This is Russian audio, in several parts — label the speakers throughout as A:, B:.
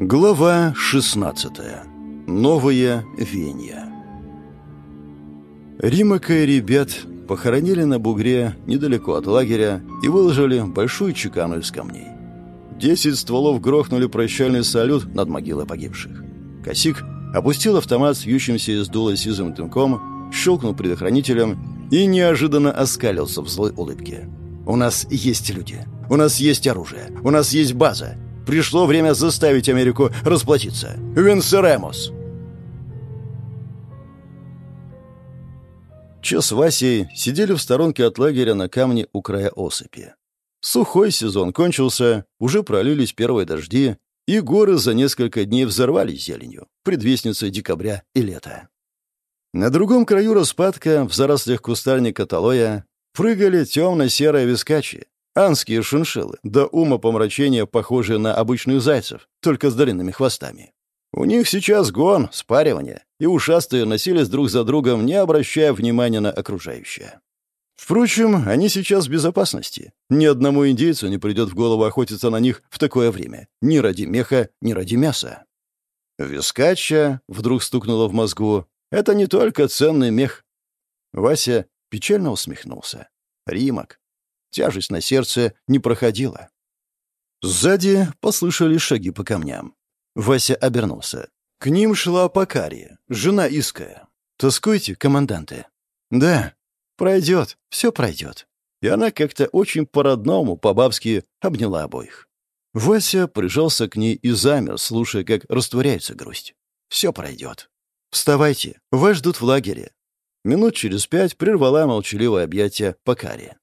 A: Глава 16. Новые венья. Римака и ребят похоронили на бугре недалеко от лагеря и выложили большую чекану из камней. Десять стволов грохнули прощальный салют над могилой погибших. Косик опустил автомат с вьющимся из дула сизым дымком, щелкнул предохранителем и неожиданно оскалился в злой улыбке. «У нас есть люди. У нас есть оружие. У нас есть база. Пришло время заставить Америку расплатиться. Венсеремос!» Че с Васей сидели в сторонке от лагеря на камне у края осыпи. Сухой сезон кончился, уже пролились первые дожди, и горы за несколько дней взорвались зеленью, предвестницей декабря и лета. На другом краю распадка, в зарослях кустарника талоя, прыгали темно-серые вискачи, анские шиншиллы, до ума помрачения похожие на обычных зайцев, только с длинными хвостами. У них сейчас гон, спаривание, и ушастые носились друг за другом, не обращая внимания на окружающее. Впрочем, они сейчас в безопасности. Ни одному индейцу не придет в голову охотиться на них в такое время. Ни ради меха, ни ради мяса. Вискача вдруг стукнуло в мозгу. Это не только ценный мех. Вася печально усмехнулся. Римок. Тяжесть на сердце не проходила. Сзади послышали шаги по камням. Вася обернулся. К ним шла Покария, жена Иская. «Тоскуете, команданты?» «Да», Пройдет, все пройдет. И она как-то очень по-родному, по-бабски обняла обоих. Вася прижался к ней и замер, слушая, как растворяется грусть. Все пройдет. Вставайте, вас ждут в лагере. Минут через пять прервала молчаливое объятие Покари.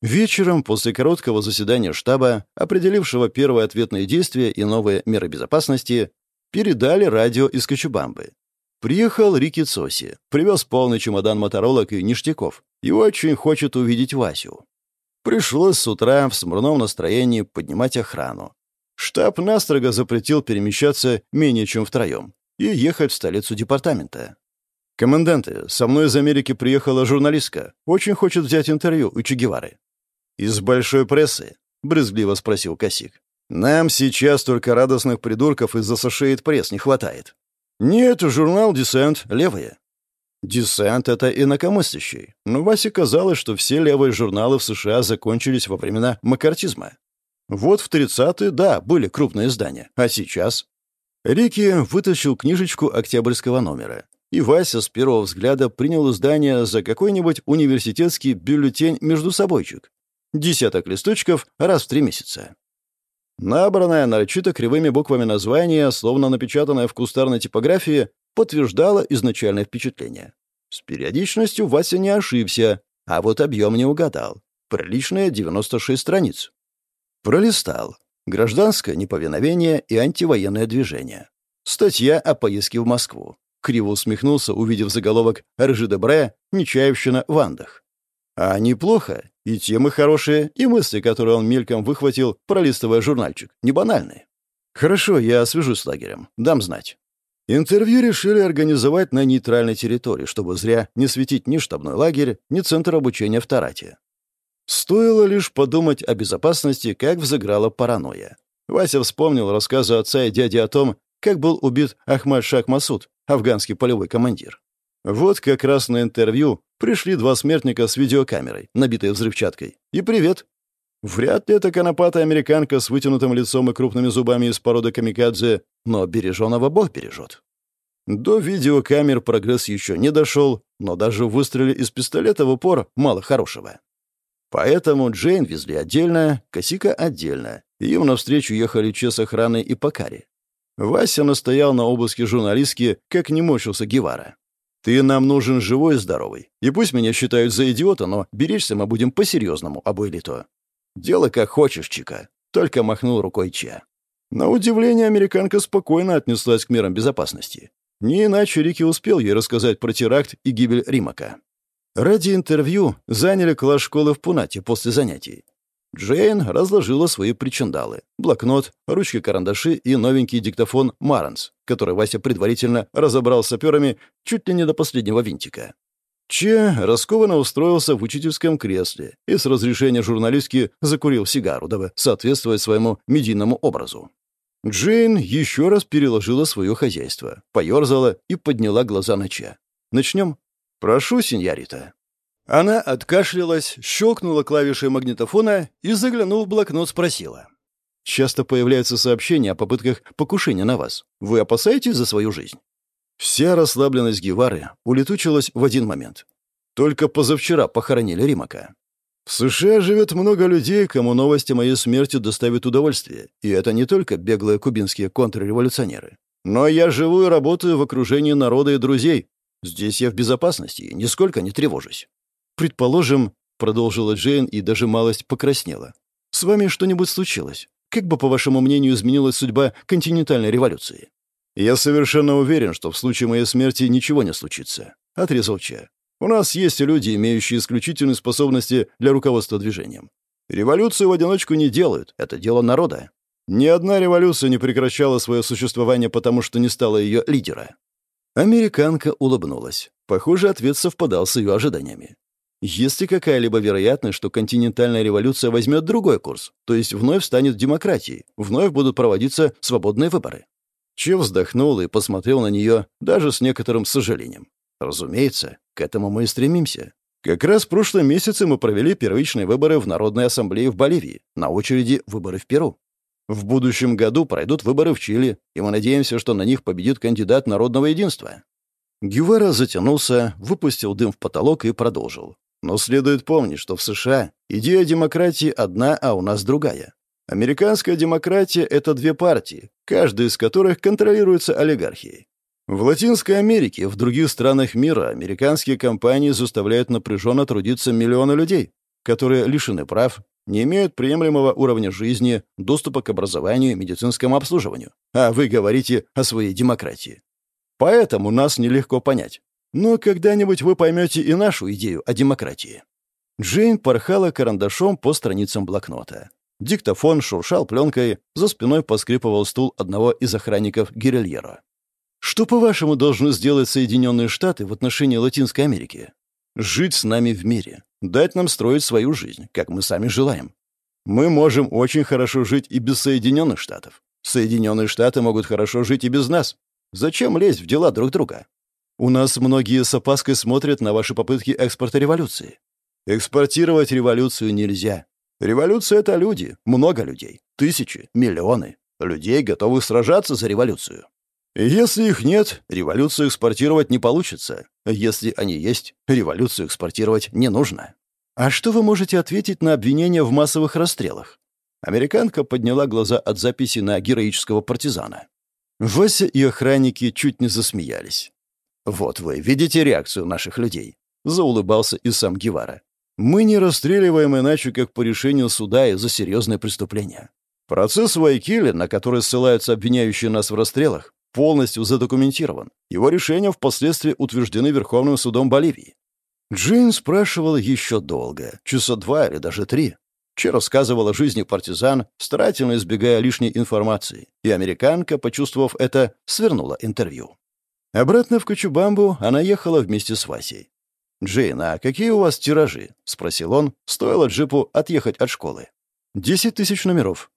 A: Вечером, после короткого заседания штаба, определившего первые ответные действия и новые меры безопасности, передали радио из Кочубамбы. Приехал Рики Цоси, привез полный чемодан моторолок и ништяков, и очень хочет увидеть Васю. Пришлось с утра в смурном настроении поднимать охрану. Штаб настрого запретил перемещаться менее чем втроем и ехать в столицу департамента. «Команданты, со мной из Америки приехала журналистка. Очень хочет взять интервью у Че Гевары». «Из большой прессы?» — брезгливо спросил Косик. «Нам сейчас только радостных придурков из Associated Пресс не хватает». «Нет, журнал «Десент» левые. Десант — это инакомыслящий, но Васе казалось, что все левые журналы в США закончились во времена макартизма. Вот в 30-е, да, были крупные издания, а сейчас... Рики вытащил книжечку октябрьского номера, и Вася с первого взгляда принял издание за какой-нибудь университетский бюллетень-междусобойчик. Десяток листочков раз в три месяца. Набранное нарочито кривыми буквами название, словно напечатанное в кустарной типографии, подтверждало изначальное впечатление. С периодичностью Вася не ошибся, а вот объем не угадал. Приличные 96 страниц. Пролистал. Гражданское неповиновение и антивоенное движение. Статья о поездке в Москву. Криво усмехнулся, увидев заголовок «Ржи-Дебре. Нечаевщина в Андах». А неплохо. И темы хорошие, и мысли, которые он мельком выхватил, пролистывая журнальчик, не банальные. Хорошо, я свяжусь с лагерем. Дам знать. Интервью решили организовать на нейтральной территории, чтобы зря не светить ни штабной лагерь, ни центр обучения в Тарате. Стоило лишь подумать о безопасности, как взыграла паранойя. Вася вспомнил рассказы отца и дяди о том, как был убит Ахмад Шах Масуд, афганский полевой командир. Вот как раз на интервью пришли два смертника с видеокамерой, набитой взрывчаткой. И привет. Вряд ли это конопатая американка с вытянутым лицом и крупными зубами из породы камикадзе, но береженого Бог бережет. До видеокамер прогресс еще не дошел, но даже выстреле из пистолета в упор мало хорошего. Поэтому Джейн везли отдельно, Косика отдельно, им навстречу ехали Че с охраной и Покари. Вася настоял на обыске журналистки, как не мочился Гевара. «Ты нам нужен живой и здоровый. И пусть меня считают за идиота, но беречься мы будем по-серьезному, обойлито. «Делай как хочешь, Чика», — только махнул рукой Че. На удивление, американка спокойно отнеслась к мерам безопасности. Не иначе Рики успел ей рассказать про теракт и гибель Римака. Ради интервью заняли класс школы в Пунате после занятий. Джейн разложила свои причиндалы. Блокнот, ручки-карандаши и новенький диктофон «Маранс», который Вася предварительно разобрал саперами чуть ли не до последнего винтика. Че раскованно устроился в учительском кресле и с разрешения журналистки закурил сигару, дабы соответствовать своему медийному образу. Джейн еще раз переложила свое хозяйство, поерзала и подняла глаза на Ча. «Начнем?» «Прошу, сеньорита». Она откашлялась, щелкнула клавишей магнитофона и, заглянув в блокнот, спросила. «Часто появляются сообщения о попытках покушения на вас. Вы опасаетесь за свою жизнь?» Вся расслабленность Гевары улетучилась в один момент. Только позавчера похоронили Римака. В США живет много людей, кому новости о моей смерти доставят удовольствие. И это не только беглые кубинские контрреволюционеры. Но я живу и работаю в окружении народа и друзей. Здесь я в безопасности и нисколько не тревожусь. Предположим, продолжила Джейн и даже малость покраснела. С вами что-нибудь случилось? Как бы, по вашему мнению, изменилась судьба континентальной революции? Я совершенно уверен, что в случае моей смерти ничего не случится, отрезал Че. У нас есть люди, имеющие исключительные способности для руководства движением. Революцию в одиночку не делают, это дело народа. Ни одна революция не прекращала свое существование, потому что не стала ее лидера. Американка улыбнулась. Похоже, ответ совпадал с ее ожиданиями. Есть ли какая-либо вероятность, что континентальная революция возьмет другой курс, то есть вновь станет демократией, вновь будут проводиться свободные выборы? Че вздохнул и посмотрел на нее даже с некоторым сожалением. Разумеется, к этому мы и стремимся. Как раз в прошлом месяце мы провели первичные выборы в Народной ассамблее в Боливии, на очереди выборы в Перу. В будущем году пройдут выборы в Чили, и мы надеемся, что на них победит кандидат народного единства. Гювера затянулся, выпустил дым в потолок и продолжил. Но следует помнить, что в США идея демократии одна, а у нас другая. Американская демократия — это две партии, каждая из которых контролируется олигархией. В Латинской Америке, в других странах мира американские компании заставляют напряженно трудиться миллионы людей, которые лишены прав, не имеют приемлемого уровня жизни, доступа к образованию и медицинскому обслуживанию. А вы говорите о своей демократии. Поэтому нас нелегко понять. Но когда-нибудь вы поймете и нашу идею о демократии. Джейн порхала карандашом по страницам блокнота. Диктофон шуршал пленкой, за спиной поскрипывал стул одного из охранников Гирильера. Что, по-вашему, должны сделать Соединенные Штаты в отношении Латинской Америки? Жить с нами в мире, дать нам строить свою жизнь, как мы сами желаем. Мы можем очень хорошо жить и без Соединенных Штатов. Соединенные Штаты могут хорошо жить и без нас. Зачем лезть в дела друг друга? У нас многие с опаской смотрят на ваши попытки экспорта революции. Экспортировать революцию нельзя. Революция — это люди, много людей, тысячи, миллионы. Людей, готовых сражаться за революцию. Если их нет, революцию экспортировать не получится. Если они есть, революцию экспортировать не нужно. А что вы можете ответить на обвинения в массовых расстрелах? Американка подняла глаза от записи на героического партизана. Вася и охранники чуть не засмеялись. «Вот вы видите реакцию наших людей», — заулыбался и сам Гевара. «Мы не расстреливаем иначе, как по решению суда и за серьезные преступления. Процесс Вайкили, на который ссылаются обвиняющие нас в расстрелах, полностью задокументирован. Его решения впоследствии утверждены Верховным судом Боливии. Джейн спрашивала еще долго, часа два или даже три. Че рассказывала о жизни партизан, старательно избегая лишней информации, и американка, почувствовав это, свернула интервью. Обратно в Кочубамбу она ехала вместе с Васей. «Джейн, а какие у вас тиражи?» — спросил он, стоило джипу отъехать от школы. «Десять тысяч номеров.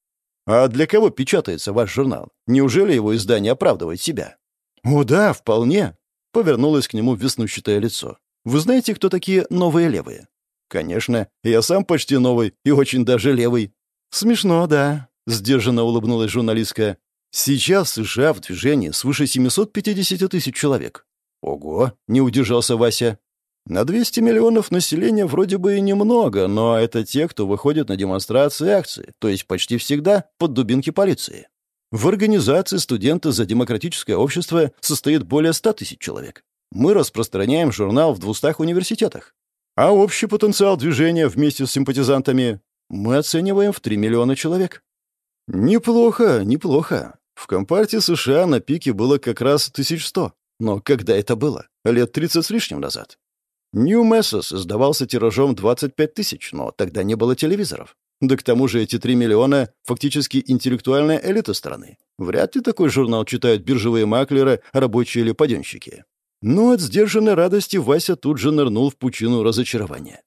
A: А для кого печатается ваш журнал? Неужели его издание оправдывает себя? О да, вполне. Повернулось к нему веснущатое лицо. Вы знаете, кто такие новые левые? Конечно, я сам почти новый и очень даже левый. Смешно, да, сдержанно улыбнулась журналистка. Сейчас в США в движении свыше 750 тысяч человек. Ого, не удержался Вася. На 200 миллионов населения вроде бы и немного, но это те, кто выходит на демонстрации и акции, то есть почти всегда под дубинки полиции. В организации «Студенты за демократическое общество» состоит более 100 тысяч человек. Мы распространяем журнал в 200 университетах. А общий потенциал движения вместе с симпатизантами мы оцениваем в 3 миллиона человек. Неплохо, неплохо. В Компартии США на пике было как раз 1100. Но когда это было? Лет 30 с лишним назад. New Messos издавался тиражом 25 тысяч, но тогда не было телевизоров. Да к тому же эти 3 миллиона — фактически интеллектуальная элита страны. Вряд ли такой журнал читают биржевые маклеры, рабочие или паденщики. Но от сдержанной радости Вася тут же нырнул в пучину разочарования.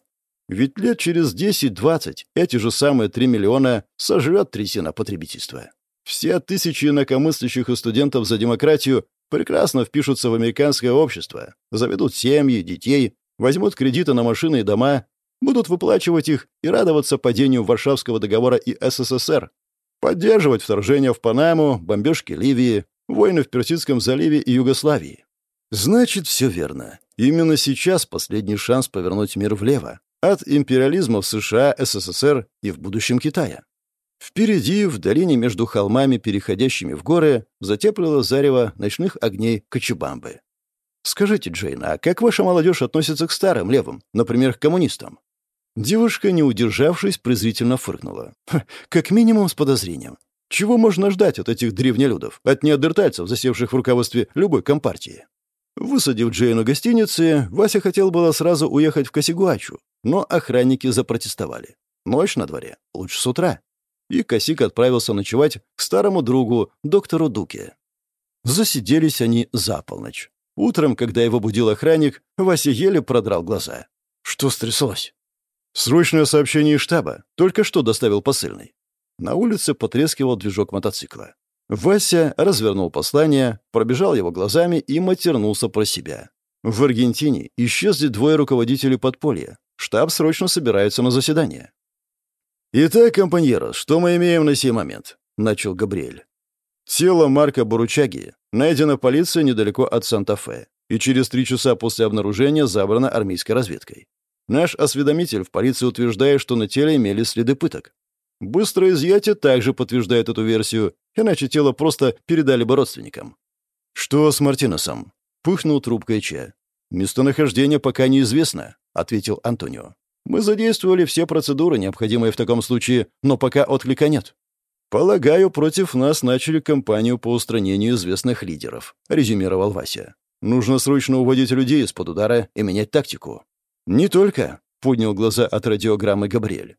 A: Ведь лет через 10-20 эти же самые 3 миллиона сожрет трясина потребительства. Все тысячи инакомыслящих и студентов за демократию прекрасно впишутся в американское общество, заведут семьи, детей, возьмут кредиты на машины и дома, будут выплачивать их и радоваться падению Варшавского договора и СССР, поддерживать вторжение в Панаму, бомбежки Ливии, войны в Персидском заливе и Югославии. Значит, все верно. Именно сейчас последний шанс повернуть мир влево. От империализма в США, СССР и в будущем Китая. Впереди, в долине между холмами, переходящими в горы, затеплило зарево ночных огней Кочебамбы. «Скажите, Джейн, а как ваша молодежь относится к старым левым, например, к коммунистам?» Девушка, не удержавшись, презрительно фыркнула. «Как минимум с подозрением. Чего можно ждать от этих древнелюдов, от неандертальцев, засевших в руководстве любой компартии?» Высадив Джейн у гостиницы, Вася хотел было сразу уехать в Косигуачу, но охранники запротестовали. Ночь на дворе, лучше с утра и Косик отправился ночевать к старому другу, доктору Дуке. Засиделись они за полночь. Утром, когда его будил охранник, Вася еле продрал глаза. Что стряслось? Срочное сообщение штаба. Только что доставил посыльный. На улице потрескивал движок мотоцикла. Вася развернул послание, пробежал его глазами и матернулся про себя. В Аргентине исчезли двое руководителей подполья. Штаб срочно собирается на заседание. «Итак, компаньерос, что мы имеем на сей момент?» — начал Габриэль. Тело Марка Буручаги найдено полицией недалеко от Санта-Фе и через три часа после обнаружения забрано армейской разведкой. Наш осведомитель в полиции утверждает, что на теле имели следы пыток. Быстрое изъятие также подтверждает эту версию, иначе тело просто передали бы родственникам. «Что с Мартиносом?» — пыхнул трубкой Че. «Местонахождение пока неизвестно», — ответил Антонио. Мы задействовали все процедуры, необходимые в таком случае, но пока отклика нет. Полагаю, против нас начали кампанию по устранению известных лидеров, резюмировал Вася. Нужно срочно уводить людей из-под удара и менять тактику. Не только, поднял глаза от радиограммы Габриэль.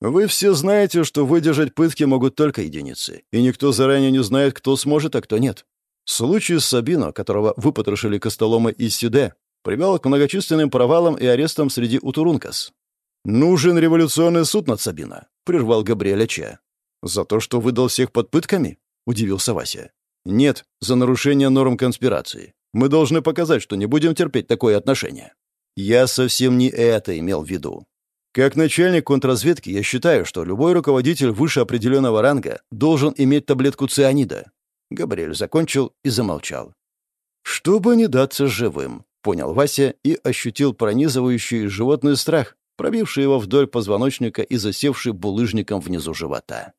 A: Вы все знаете, что выдержать пытки могут только единицы, и никто заранее не знает, кто сможет, а кто нет. Случай с Сабино, которого выпотрошили Костолома из Сюде, привел к многочисленным провалам и арестам среди Утурункас. «Нужен революционный суд над Сабино», — прервал Габриэля Че. «За то, что выдал всех под пытками?» — удивился Вася. «Нет, за нарушение норм конспирации. Мы должны показать, что не будем терпеть такое отношение». «Я совсем не это имел в виду. Как начальник контрразведки я считаю, что любой руководитель выше определенного ранга должен иметь таблетку цианида». Габриэль закончил и замолчал. «Чтобы не даться живым», — понял Вася и ощутил пронизывающий животный страх, пробивший его вдоль позвоночника и засевший булыжником внизу живота.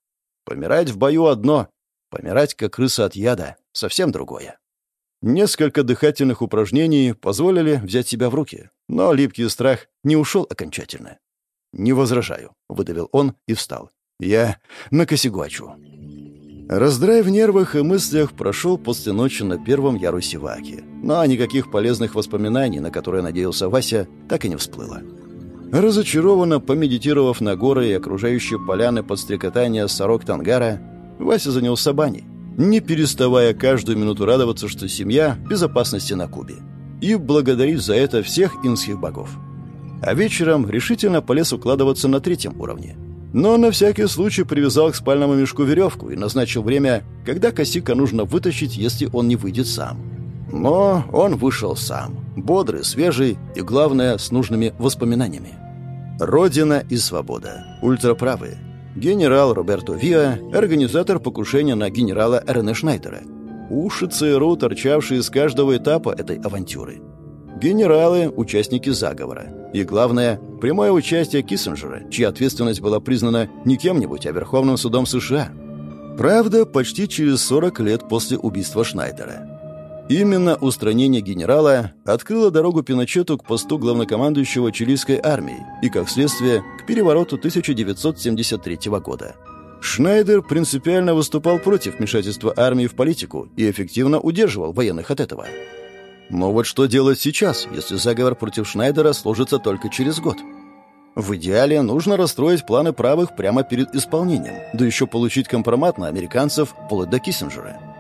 A: Помирать в бою одно, помирать как крыса от яда — совсем другое. Несколько дыхательных упражнений позволили взять себя в руки, но липкий страх не ушел окончательно. «Не возражаю», — выдавил он и встал. «Я на косигуачу». Раздрай в нервах и мыслях прошел после ночи на первом ярусе Ваки, но никаких полезных воспоминаний, на которые надеялся Вася, так и не всплыло. Разочарованно помедитировав на горы и окружающие поляны под стрекотание сорок тангара, Вася занялся баней, не переставая каждую минуту радоваться, что семья в безопасности на Кубе, и благодарить за это всех инских богов. А вечером решительно полез укладываться на третьем уровне. Но на всякий случай привязал к спальному мешку веревку и назначил время, когда косика нужно вытащить, если он не выйдет сам. Но он вышел сам, бодрый, свежий и, главное, с нужными воспоминаниями. Родина и свобода. Ультраправые. Генерал Роберто Виа, организатор покушения на генерала Рене Шнайдера. Уши ЦРУ, торчавшие из каждого этапа этой авантюры. Генералы – участники заговора. И главное – прямое участие Киссинджера, чья ответственность была признана не кем-нибудь, а Верховным судом США. Правда, почти через 40 лет после убийства Шнайдера. Именно устранение генерала открыло дорогу Пиночету к посту главнокомандующего чилийской армии и, как следствие, к перевороту 1973 года. Шнайдер принципиально выступал против вмешательства армии в политику и эффективно удерживал военных от этого. Но вот что делать сейчас, если заговор против Шнайдера сложится только через год? В идеале нужно расстроить планы правых прямо перед исполнением, да еще получить компромат на американцев вплоть до Киссинджера.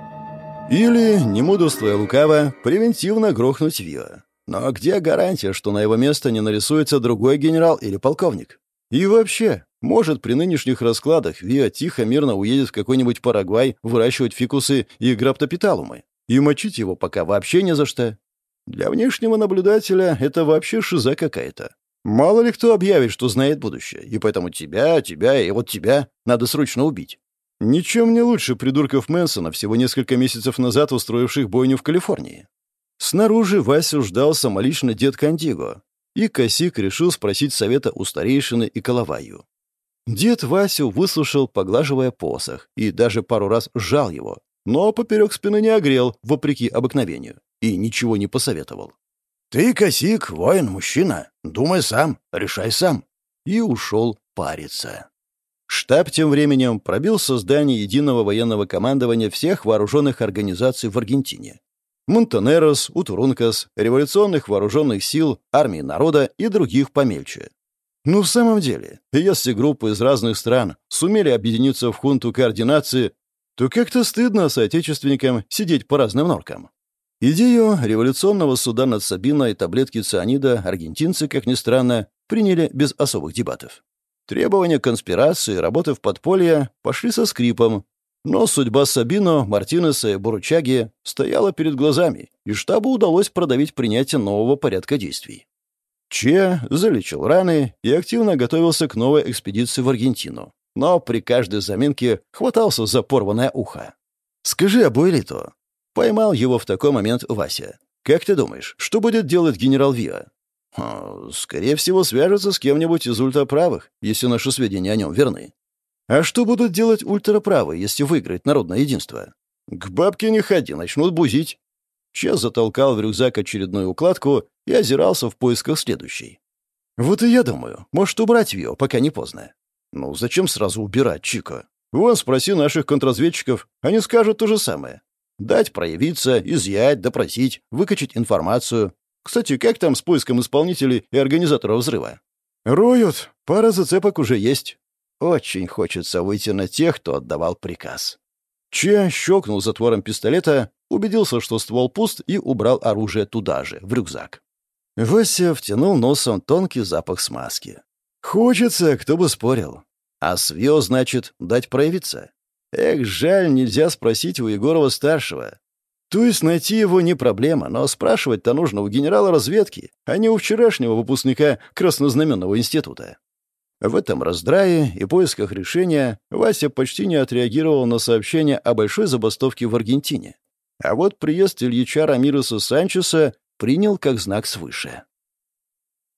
A: Или, не мудрствуя лукаво, превентивно грохнуть Вио. Но где гарантия, что на его место не нарисуется другой генерал или полковник? И вообще, Может, при нынешних раскладах Виа тихо мирно уедет в какой-нибудь Парагвай выращивать фикусы и граптопиталумы. И мочить его пока вообще не за что. Для внешнего наблюдателя это вообще шиза какая-то. Мало ли кто объявит, что знает будущее, и поэтому тебя, тебя и вот тебя надо срочно убить. Ничем не лучше придурков Мэнсона, всего несколько месяцев назад устроивших бойню в Калифорнии. Снаружи Васю ждал самолично дед Кандиго, и Косик решил спросить совета у старейшины и Коловаю. Дед Васю выслушал, поглаживая посох, и даже пару раз сжал его, но поперек спины не огрел, вопреки обыкновению, и ничего не посоветовал. «Ты, Косик, воин, мужчина. Думай сам, решай сам». И ушел париться. Штаб тем временем пробил создание единого военного командования всех вооруженных организаций в Аргентине. Монтенерос, Утурункас, революционных вооруженных сил, армии народа и других помельче. Ну, в самом деле, если группы из разных стран сумели объединиться в хунту координации, то как-то стыдно соотечественникам сидеть по разным норкам. Идею революционного суда над Сабиной и таблетки цианида аргентинцы, как ни странно, приняли без особых дебатов. Требования конспирации, работы в подполье пошли со скрипом, но судьба Сабино, Мартинеса и Буручаги стояла перед глазами, и штабу удалось продавить принятие нового порядка действий. Че залечил раны и активно готовился к новой экспедиции в Аргентину, но при каждой заминке хватался за порванное ухо. «Скажи Абуэлиту, Поймал его в такой момент Вася. «Как ты думаешь, что будет делать генерал Виа?» «Скорее всего, свяжется с кем-нибудь из ультраправых, если наши сведения о нем верны». «А что будут делать ультраправые, если выиграет народное единство?» «К бабке не ходи, начнут бузить». Чес затолкал в рюкзак очередную укладку и озирался в поисках следующей. «Вот и я думаю, может, убрать Вио, пока не поздно». «Ну, зачем сразу убирать, Чика? Вон, спроси наших контрразведчиков, они скажут то же самое. Дать проявиться, изъять, допросить, выкачать информацию. Кстати, как там с поиском исполнителей и организаторов взрыва? Роют. Пара зацепок уже есть. Очень хочется выйти на тех, кто отдавал приказ. Че щелкнул затвором пистолета, убедился, что ствол пуст, и убрал оружие туда же, в рюкзак. Вася втянул носом тонкий запах смазки. «Хочется, кто бы спорил. А свё, значит, дать проявиться. Эх, жаль, нельзя спросить у Егорова-старшего. То есть найти его не проблема, но спрашивать-то нужно у генерала разведки, а не у вчерашнего выпускника Краснознаменного института. В этом раздрае и поисках решения Вася почти не отреагировал на сообщение о большой забастовке в Аргентине. А вот приезд Ильича Рамиреса Санчеса принял как знак свыше.